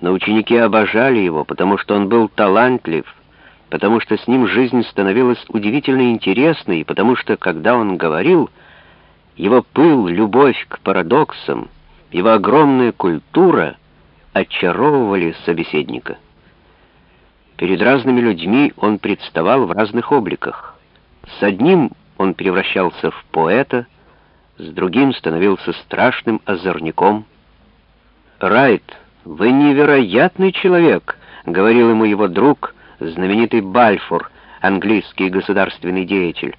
но ученики обожали его, потому что он был талантлив, потому что с ним жизнь становилась удивительно интересной, потому что, когда он говорил, его пыл, любовь к парадоксам, его огромная культура очаровывали собеседника. Перед разными людьми он представал в разных обликах. С одним он превращался в поэта, с другим становился страшным озорником. «Райт, вы невероятный человек», — говорил ему его друг, знаменитый Бальфур, английский государственный деятель.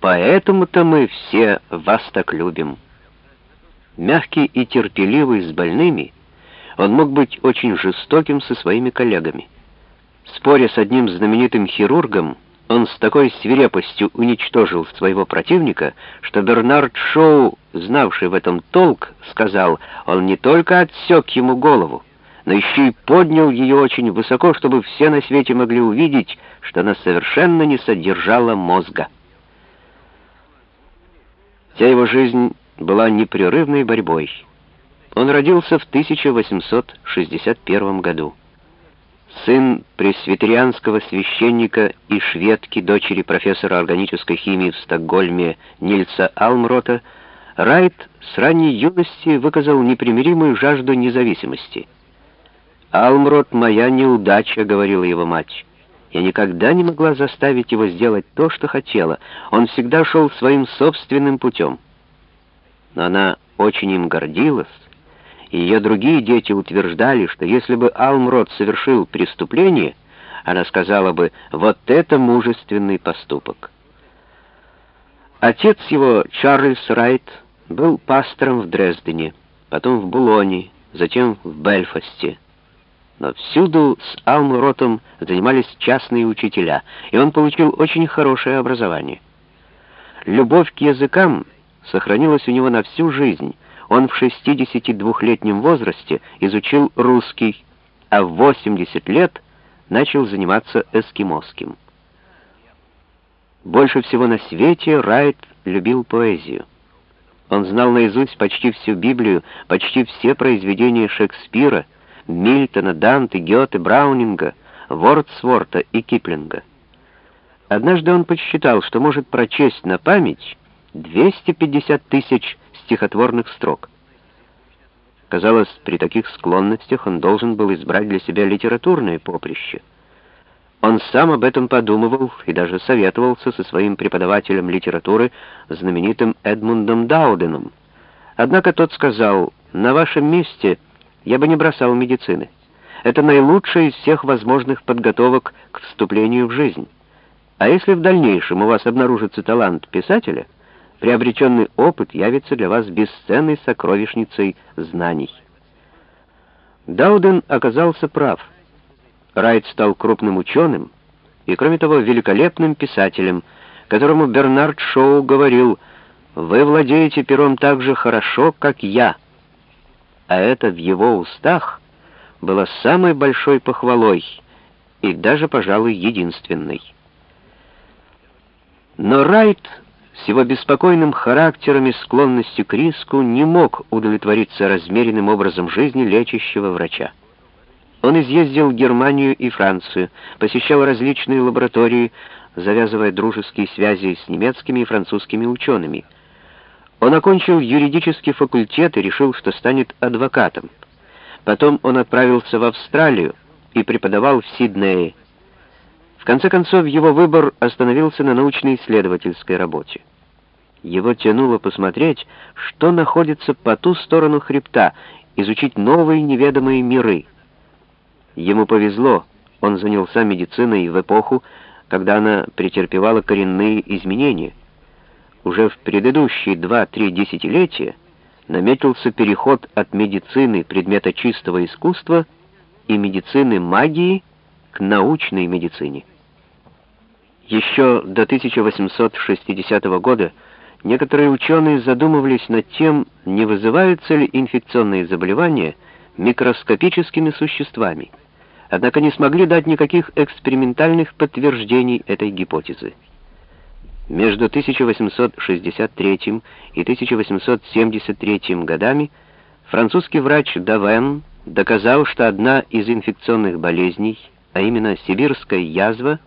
«Поэтому-то мы все вас так любим». Мягкий и терпеливый с больными, он мог быть очень жестоким со своими коллегами. Споря с одним знаменитым хирургом, он с такой свирепостью уничтожил своего противника, что Бернард Шоу, знавший в этом толк, сказал, он не только отсек ему голову, но еще и поднял ее очень высоко, чтобы все на свете могли увидеть, что она совершенно не содержала мозга. Вся его жизнь была непрерывной борьбой. Он родился в 1861 году сын пресвитерианского священника и шведки, дочери профессора органической химии в Стокгольме Нильса Алмрота, Райт с ранней юности выказал непримиримую жажду независимости. «Алмрот — моя неудача», — говорила его мать. «Я никогда не могла заставить его сделать то, что хотела. Он всегда шел своим собственным путем». Но она очень им гордилась, и ее другие дети утверждали, что если бы Алмрод совершил преступление, она сказала бы «вот это мужественный поступок». Отец его, Чарльз Райт, был пастором в Дрездене, потом в Булоне, затем в Бельфасте. Но всюду с Алмротом занимались частные учителя, и он получил очень хорошее образование. Любовь к языкам сохранилась у него на всю жизнь, он в 62-летнем возрасте изучил русский, а в 80 лет начал заниматься эскимосским. Больше всего на свете Райт любил поэзию. Он знал наизусть почти всю Библию, почти все произведения Шекспира, Мильтона, Данте, Гёте, Браунинга, Вордсворта и Киплинга. Однажды он подсчитал, что может прочесть на память 250 тысяч стихотворных строк. Казалось, при таких склонностях он должен был избрать для себя литературное поприще. Он сам об этом подумывал и даже советовался со своим преподавателем литературы, знаменитым Эдмундом Дауденом. Однако тот сказал, «На вашем месте я бы не бросал медицины. Это наилучшая из всех возможных подготовок к вступлению в жизнь. А если в дальнейшем у вас обнаружится талант писателя — приобретенный опыт явится для вас бесценной сокровищницей знаний. Дауден оказался прав. Райт стал крупным ученым и, кроме того, великолепным писателем, которому Бернард Шоу говорил «Вы владеете пером так же хорошо, как я». А это в его устах было самой большой похвалой и даже, пожалуй, единственной. Но Райт с его беспокойным характером и склонностью к риску не мог удовлетвориться размеренным образом жизни лечащего врача. Он изъездил Германию и Францию, посещал различные лаборатории, завязывая дружеские связи с немецкими и французскими учеными. Он окончил юридический факультет и решил, что станет адвокатом. Потом он отправился в Австралию и преподавал в Сиднее. В конце концов, его выбор остановился на научно-исследовательской работе. Его тянуло посмотреть, что находится по ту сторону хребта, изучить новые неведомые миры. Ему повезло, он занялся медициной в эпоху, когда она претерпевала коренные изменения. Уже в предыдущие два-три десятилетия наметился переход от медицины предмета чистого искусства и медицины магии к научной медицине. Еще до 1860 года Некоторые ученые задумывались над тем, не вызываются ли инфекционные заболевания микроскопическими существами, однако не смогли дать никаких экспериментальных подтверждений этой гипотезы. Между 1863 и 1873 годами французский врач Давен доказал, что одна из инфекционных болезней, а именно сибирская язва,